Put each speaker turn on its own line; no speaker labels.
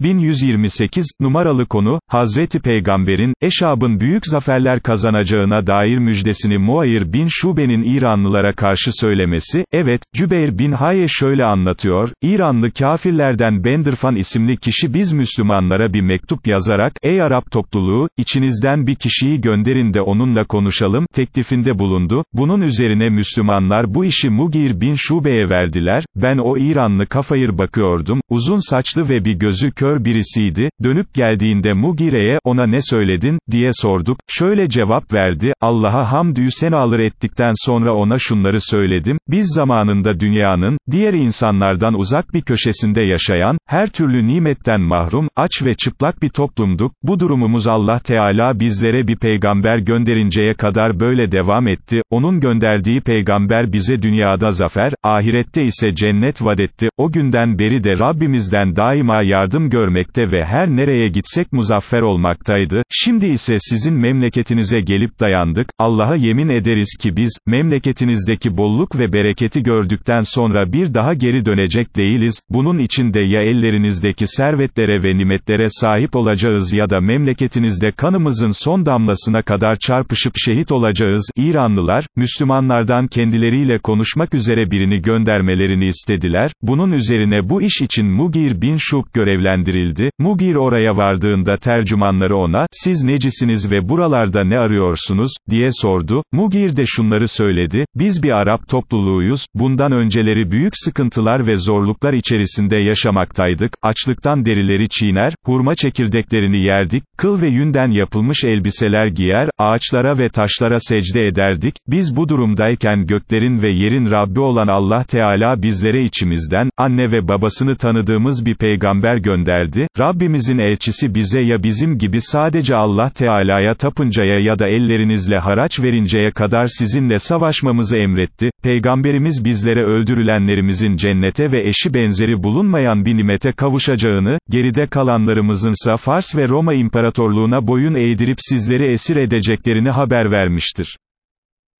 1128, numaralı konu, Hazreti Peygamber'in, Eşab'ın büyük zaferler kazanacağına dair müjdesini Muayir bin Şube'nin İranlılara karşı söylemesi, evet, Cübeyr bin Haye şöyle anlatıyor, İranlı kafirlerden Bendirfan isimli kişi biz Müslümanlara bir mektup yazarak, ey Arap topluluğu, içinizden bir kişiyi gönderin de onunla konuşalım, teklifinde bulundu, bunun üzerine Müslümanlar bu işi Mugir bin Şube'ye verdiler, ben o İranlı kafayır bakıyordum, uzun saçlı ve bir gözü kör kör birisiydi, dönüp geldiğinde Mugire'ye, ona ne söyledin, diye sorduk, şöyle cevap verdi, Allah'a hamdü senalar ettikten sonra ona şunları söyledim, biz zamanında dünyanın, diğer insanlardan uzak bir köşesinde yaşayan, her türlü nimetten mahrum, aç ve çıplak bir toplumduk, bu durumumuz Allah Teala bizlere bir peygamber gönderinceye kadar böyle devam etti, onun gönderdiği peygamber bize dünyada zafer, ahirette ise cennet vadetti, o günden beri de Rabbimizden daima yardım görmekte ve her nereye gitsek muzaffer olmaktaydı, şimdi ise sizin memleketinize gelip dayandık, Allah'a yemin ederiz ki biz, memleketinizdeki bolluk ve bereketi gördükten sonra bir daha geri dönecek değiliz, bunun için de ya ellerinizdeki servetlere ve nimetlere sahip olacağız ya da memleketinizde kanımızın son damlasına kadar çarpışıp şehit olacağız, İranlılar, Müslümanlardan kendileriyle konuşmak üzere birini göndermelerini istediler, bunun üzerine bu iş için Mugir bin Şuk görevlendirildi, Mugir oraya vardığında tercümanları ona, siz necisiniz ve buralarda ne arıyorsunuz, diye sordu, Mugir de şunları söyledi, biz bir Arap topluluğuyuz, bundan önceleri büyük sıkıntılar ve zorluklar içerisinde yaşamaktaydık, açlıktan derileri çiğner, hurma çekirdeklerini yerdik, kıl ve yünden yapılmış elbiseler giyer, ağaçlara ve taşlara secde ederdik, biz bu durumdayken göklerin ve yerin Rabbi olan Allah Teala bizlere içimizden, anne ve babasını tanıdığımız bir peygamber gönderdi, verdi, Rabbimizin elçisi bize ya bizim gibi sadece Allah Teala'ya tapıncaya ya da ellerinizle haraç verinceye kadar sizinle savaşmamızı emretti, Peygamberimiz bizlere öldürülenlerimizin cennete ve eşi benzeri bulunmayan bir nimete kavuşacağını, geride kalanlarımızınsa Fars ve Roma İmparatorluğuna boyun eğdirip sizleri esir edeceklerini haber vermiştir.